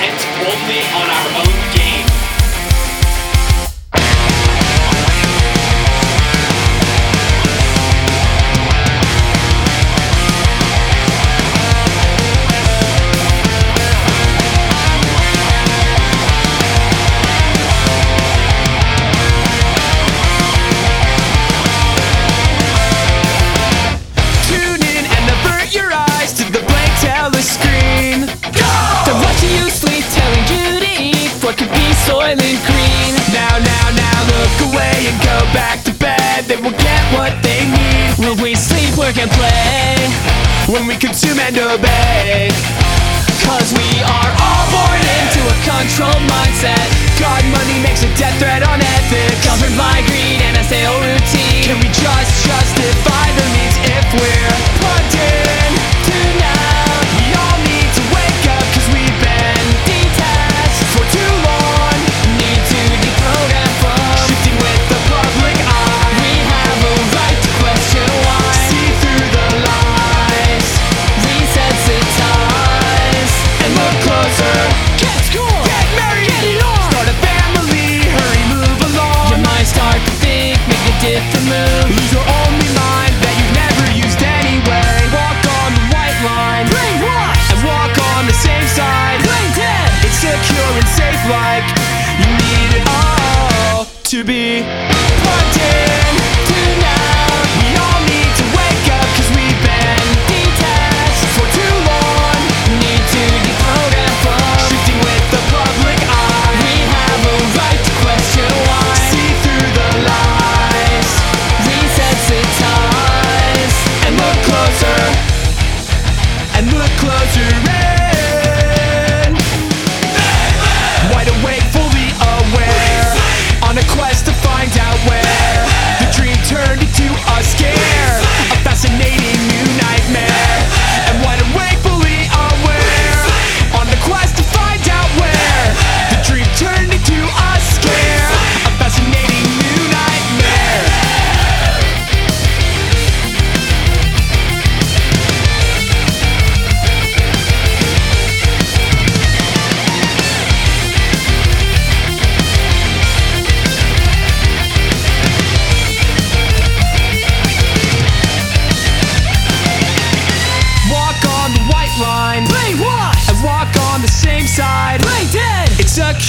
depends only on our own can play when we consume and obey. to be.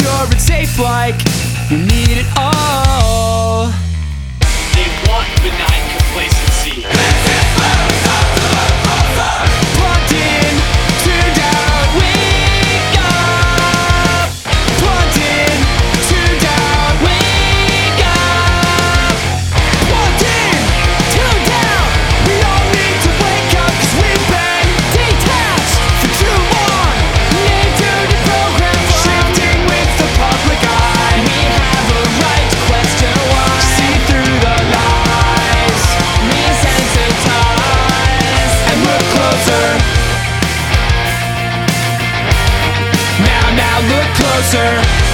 secure and safe like you need it all. They want benign complacency. look closer.